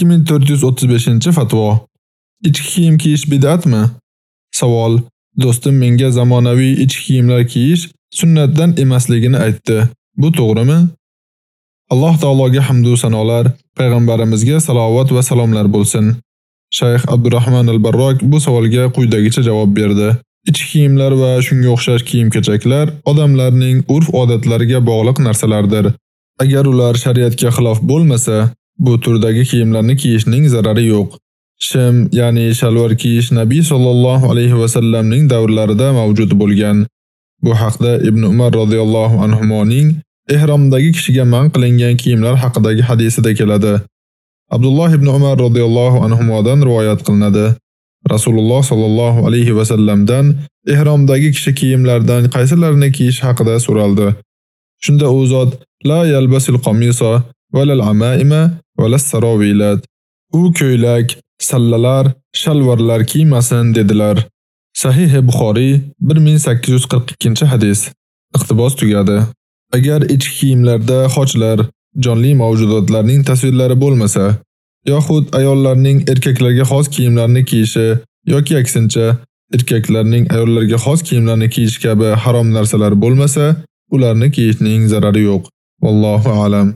2435-fatvo. Ichki kiyim kiyish bid'atmi? Savol: Do'stim menga zamonaviy ichki kiyimlar kiyish sunnatdan emasligini aytdi. Bu to'g'rimi? Alloh taologa hamd va sanolar, payg'ambarimizga salovat va salomlar bo'lsin. Shayx Abdurrahman al-Barrok bu savolga quyidagicha javob berdi. Ichki kiyimlar va shunga o'xshash kiyim-kechaklar odamlarning urf-odatlariga bog'liq narsalardir. Agar ular shariatga xilof bo'lmasa, Bu turdagi kiyimlarni kiyishning zarari yo'q. Shim, ya'ni shalvar kiyish Nabiy sallallohu alayhi va sallamning davrlarida mavjud bo'lgan. Bu haqda Ibn Umar radhiyallohu anhumoning ihromdagi kishiga man qilingan kiyimlar haqidagi hadisida keladi. Abdulloh ibn Umar radhiyallohu anhumodan rivoyat qilinadi. Rasululloh sallallohu alayhi va sallamdan ihromdagi kishi kiyimlardan qaysilarini kiyish haqida so'raldi. Shunda u zot la yalbasil qamisa va lal amaima sarovilat. U ko'ylak, sallalar, shalvarlar kiymasin dedilar. Sahih Buxoriy 1842-hadis. Iqtibos tugadi. Agar ichki kiyimlarda xochlar, jonli mavjudotlarning tasvirlari bo'lmasa, yoxud ayollarning erkaklarga xos kiyimlarni kiyishi yoki aksincha, erkaklarning ayollarga xos kiyimlarni kiyish kabi harom narsalar bo'lmasa, ularni kiyishning zarari yo'q. Vallohu a'lam.